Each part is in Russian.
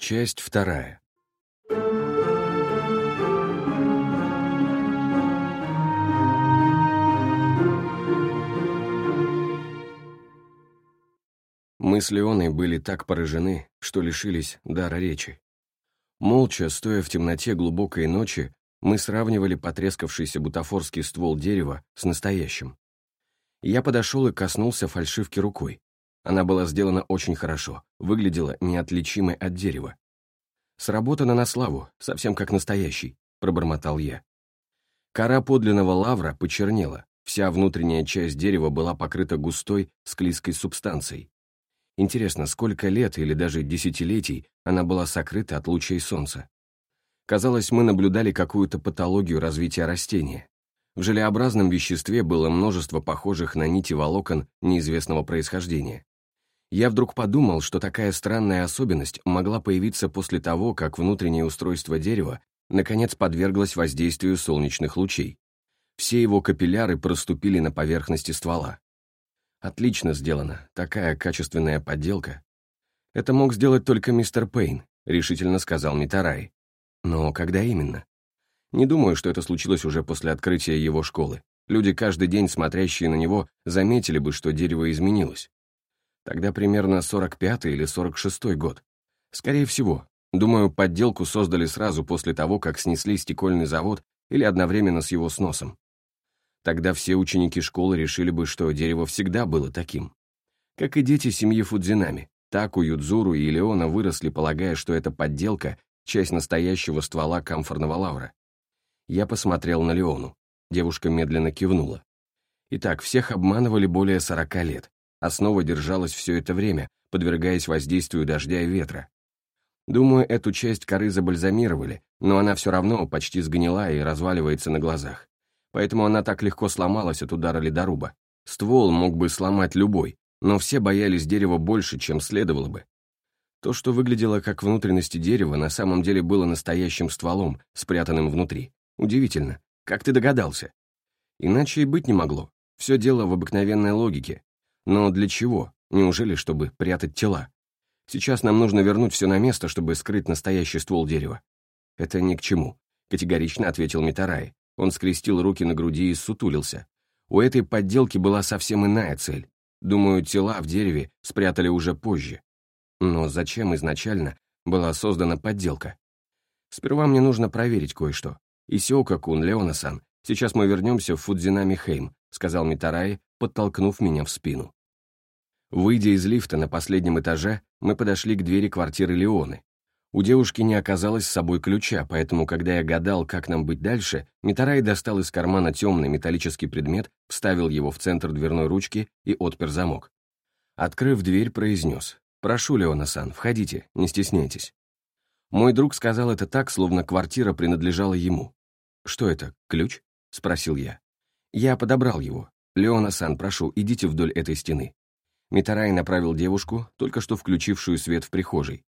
Часть вторая. Мы с Леоной были так поражены, что лишились дара речи. Молча, стоя в темноте глубокой ночи, мы сравнивали потрескавшийся бутафорский ствол дерева с настоящим. Я подошел и коснулся фальшивки рукой. Она была сделана очень хорошо, выглядела неотличимой от дерева. «Сработано на славу, совсем как настоящий», — пробормотал я. Кора подлинного лавра почернела, вся внутренняя часть дерева была покрыта густой, склизкой субстанцией. Интересно, сколько лет или даже десятилетий она была сокрыта от лучей солнца. Казалось, мы наблюдали какую-то патологию развития растения. В желеобразном веществе было множество похожих на нити волокон неизвестного происхождения. Я вдруг подумал, что такая странная особенность могла появиться после того, как внутреннее устройство дерева наконец подверглось воздействию солнечных лучей. Все его капилляры проступили на поверхности ствола. Отлично сделано, такая качественная подделка. Это мог сделать только мистер Пейн, решительно сказал Митарай. Но когда именно? Не думаю, что это случилось уже после открытия его школы. Люди, каждый день смотрящие на него, заметили бы, что дерево изменилось. Тогда примерно 45-й или 46-й год. Скорее всего. Думаю, подделку создали сразу после того, как снесли стекольный завод или одновременно с его сносом. Тогда все ученики школы решили бы, что дерево всегда было таким. Как и дети семьи Фудзинами. Таку, Юдзуру и Леона выросли, полагая, что это подделка, часть настоящего ствола камфорного лавра. Я посмотрел на Леону. Девушка медленно кивнула. Итак, всех обманывали более 40 лет. Основа держалась все это время, подвергаясь воздействию дождя и ветра. Думаю, эту часть коры забальзамировали, но она все равно почти сгнила и разваливается на глазах поэтому она так легко сломалась от удара ледоруба. Ствол мог бы сломать любой, но все боялись дерева больше, чем следовало бы. То, что выглядело как внутренности дерева, на самом деле было настоящим стволом, спрятанным внутри. Удивительно. Как ты догадался? Иначе и быть не могло. Все дело в обыкновенной логике. Но для чего? Неужели, чтобы прятать тела? Сейчас нам нужно вернуть все на место, чтобы скрыть настоящий ствол дерева. Это ни к чему, категорично ответил Митарай. Он скрестил руки на груди и сутулился. У этой подделки была совсем иная цель. Думаю, тела в дереве спрятали уже позже. Но зачем изначально была создана подделка? Сперва мне нужно проверить кое-что. Исиока-кун, Леона-сан, сейчас мы вернемся в Фудзинами Хейм, сказал Митараи, подтолкнув меня в спину. Выйдя из лифта на последнем этаже, мы подошли к двери квартиры Леоны. У девушки не оказалось с собой ключа, поэтому, когда я гадал, как нам быть дальше, Митарай достал из кармана темный металлический предмет, вставил его в центр дверной ручки и отпер замок. Открыв дверь, произнес «Прошу, Леона-сан, входите, не стесняйтесь». Мой друг сказал это так, словно квартира принадлежала ему. «Что это, ключ?» — спросил я. Я подобрал его. «Леона-сан, прошу, идите вдоль этой стены». Митарай направил девушку, только что включившую свет в прихожей.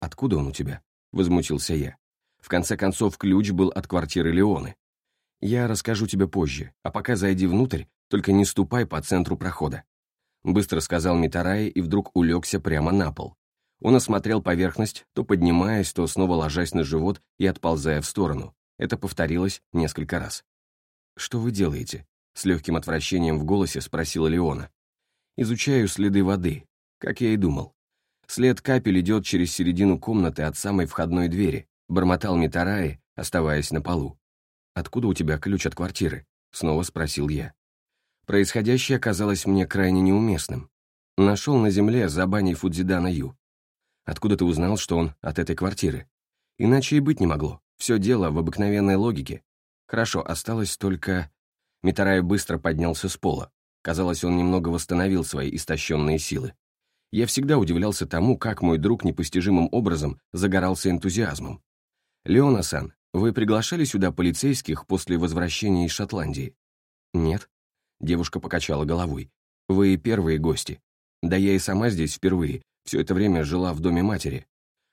«Откуда он у тебя?» — возмутился я. В конце концов, ключ был от квартиры Леоны. «Я расскажу тебе позже, а пока зайди внутрь, только не ступай по центру прохода», — быстро сказал Митарай и вдруг улегся прямо на пол. Он осмотрел поверхность, то поднимаясь, то снова ложась на живот и отползая в сторону. Это повторилось несколько раз. «Что вы делаете?» — с легким отвращением в голосе спросила Леона. «Изучаю следы воды, как я и думал. След капель идет через середину комнаты от самой входной двери, бормотал Митараи, оставаясь на полу. «Откуда у тебя ключ от квартиры?» — снова спросил я. Происходящее оказалось мне крайне неуместным. Нашел на земле за баней Фудзидана Ю. Откуда ты узнал, что он от этой квартиры? Иначе и быть не могло. Все дело в обыкновенной логике. Хорошо, осталось только... Митарай быстро поднялся с пола. Казалось, он немного восстановил свои истощенные силы. Я всегда удивлялся тому, как мой друг непостижимым образом загорался энтузиазмом. «Леона-сан, вы приглашали сюда полицейских после возвращения из Шотландии?» «Нет». Девушка покачала головой. «Вы первые гости. Да я и сама здесь впервые. Все это время жила в доме матери.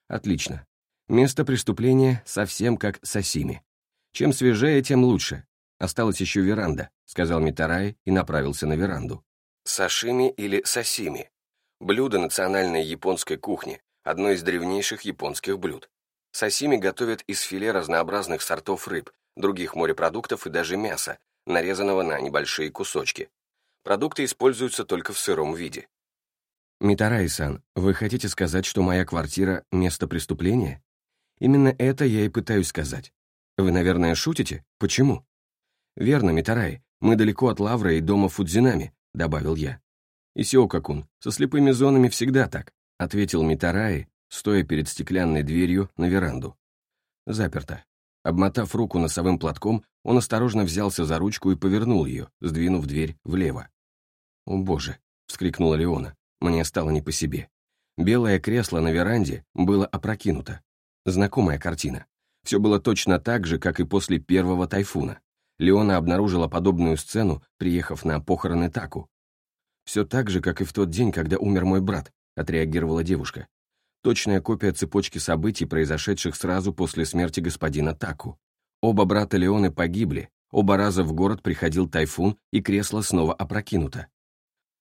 Отлично. Место преступления совсем как Сосими. Чем свежее, тем лучше. Осталась еще веранда», — сказал Митарай и направился на веранду. Сашими или сосими Блюдо национальной японской кухни, одно из древнейших японских блюд. Сосими готовят из филе разнообразных сортов рыб, других морепродуктов и даже мяса, нарезанного на небольшие кусочки. Продукты используются только в сыром виде. Митарай-сан, вы хотите сказать, что моя квартира — место преступления? Именно это я и пытаюсь сказать. Вы, наверное, шутите? Почему? Верно, Митарай, мы далеко от Лавры и дома Фудзинами, добавил я. И Сиокакун, со слепыми зонами всегда так, ответил Митарай, стоя перед стеклянной дверью на веранду. Заперто. Обмотав руку носовым платком, он осторожно взялся за ручку и повернул ее, сдвинув дверь влево. «О боже!» — вскрикнула Леона. Мне стало не по себе. Белое кресло на веранде было опрокинуто. Знакомая картина. Все было точно так же, как и после первого тайфуна. Леона обнаружила подобную сцену, приехав на похороны Таку. «Все так же, как и в тот день, когда умер мой брат», — отреагировала девушка точная копия цепочки событий, произошедших сразу после смерти господина Таку. Оба брата Леоны погибли, оба раза в город приходил тайфун, и кресло снова опрокинуто.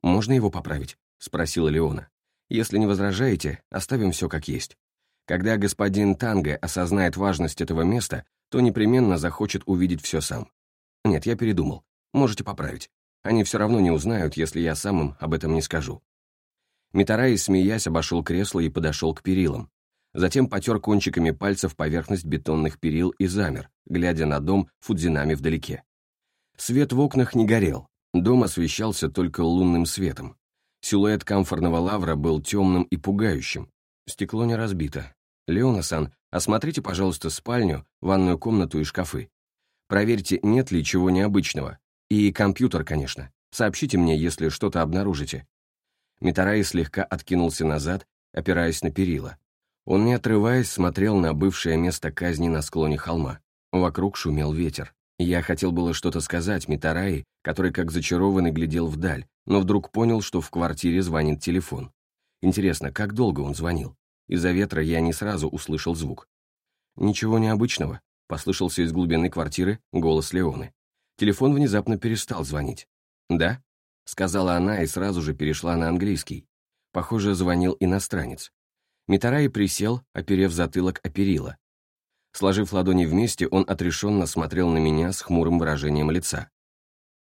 «Можно его поправить?» — спросила Леона. «Если не возражаете, оставим все как есть. Когда господин Танго осознает важность этого места, то непременно захочет увидеть все сам. Нет, я передумал. Можете поправить. Они все равно не узнают, если я сам им об этом не скажу. Митарай, смеясь, обошел кресло и подошел к перилам. Затем потер кончиками пальцев поверхность бетонных перил и замер, глядя на дом Фудзинами вдалеке. Свет в окнах не горел, дом освещался только лунным светом. Силуэт камфорного лавра был темным и пугающим. Стекло не разбито. «Леона-сан, осмотрите, пожалуйста, спальню, ванную комнату и шкафы. Проверьте, нет ли чего необычного. И компьютер, конечно. Сообщите мне, если что-то обнаружите. Митарай слегка откинулся назад, опираясь на перила. Он, не отрываясь, смотрел на бывшее место казни на склоне холма. Вокруг шумел ветер. Я хотел было что-то сказать Митараи, который как зачарованный глядел вдаль, но вдруг понял, что в квартире звонит телефон. Интересно, как долго он звонил? Из-за ветра я не сразу услышал звук. «Ничего необычного», — послышался из глубины квартиры голос Леоны. Телефон внезапно перестал звонить. «Да?» сказала она и сразу же перешла на английский. Похоже, звонил иностранец. Митарай присел, оперев затылок о перила. Сложив ладони вместе, он отрешенно смотрел на меня с хмурым выражением лица.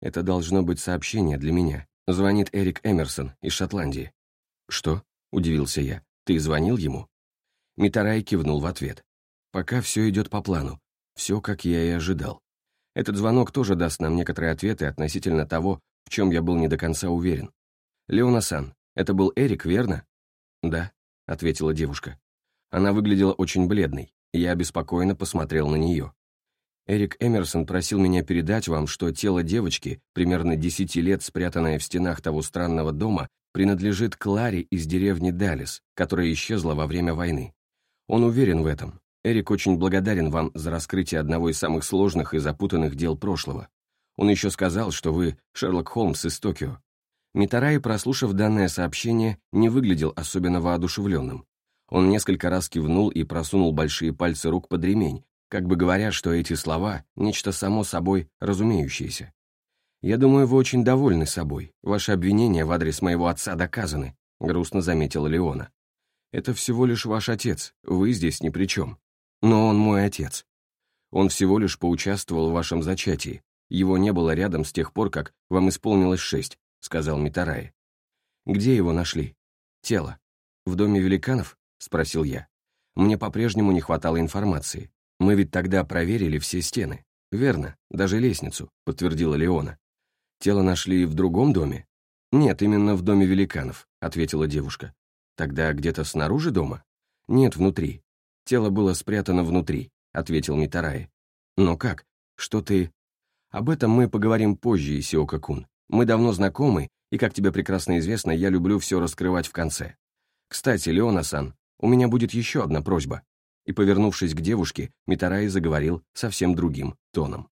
«Это должно быть сообщение для меня. Звонит Эрик Эмерсон из Шотландии». «Что?» — удивился я. «Ты звонил ему?» Митарай кивнул в ответ. «Пока все идет по плану. Все, как я и ожидал. Этот звонок тоже даст нам некоторые ответы относительно того, в чем я был не до конца уверен. «Леона-сан, это был Эрик, верно?» «Да», — ответила девушка. Она выглядела очень бледной, и я беспокойно посмотрел на нее. Эрик Эмерсон просил меня передать вам, что тело девочки, примерно десяти лет спрятанное в стенах того странного дома, принадлежит Кларе из деревни Далис, которая исчезла во время войны. Он уверен в этом. Эрик очень благодарен вам за раскрытие одного из самых сложных и запутанных дел прошлого. Он еще сказал, что вы Шерлок Холмс из Токио. Митарай, прослушав данное сообщение, не выглядел особенно воодушевленным. Он несколько раз кивнул и просунул большие пальцы рук под ремень, как бы говоря, что эти слова — нечто само собой разумеющееся. «Я думаю, вы очень довольны собой. Ваши обвинения в адрес моего отца доказаны», — грустно заметила Леона. «Это всего лишь ваш отец, вы здесь ни при чем. Но он мой отец. Он всего лишь поучаствовал в вашем зачатии, его не было рядом с тех пор, как вам исполнилось шесть», — сказал Митарай. «Где его нашли?» «Тело. В доме великанов?» — спросил я. Мне по-прежнему не хватало информации. Мы ведь тогда проверили все стены. Верно, даже лестницу, подтвердила Леона. Тело нашли в другом доме? Нет, именно в доме великанов, ответила девушка. Тогда где-то снаружи дома? Нет, внутри. Тело было спрятано внутри, ответил Митарай. Но как? Что ты... Об этом мы поговорим позже, Исиока-кун. Мы давно знакомы, и, как тебе прекрасно известно, я люблю все раскрывать в конце. Кстати, Леона-сан, у меня будет еще одна просьба». И, повернувшись к девушке, Митараи заговорил совсем другим тоном.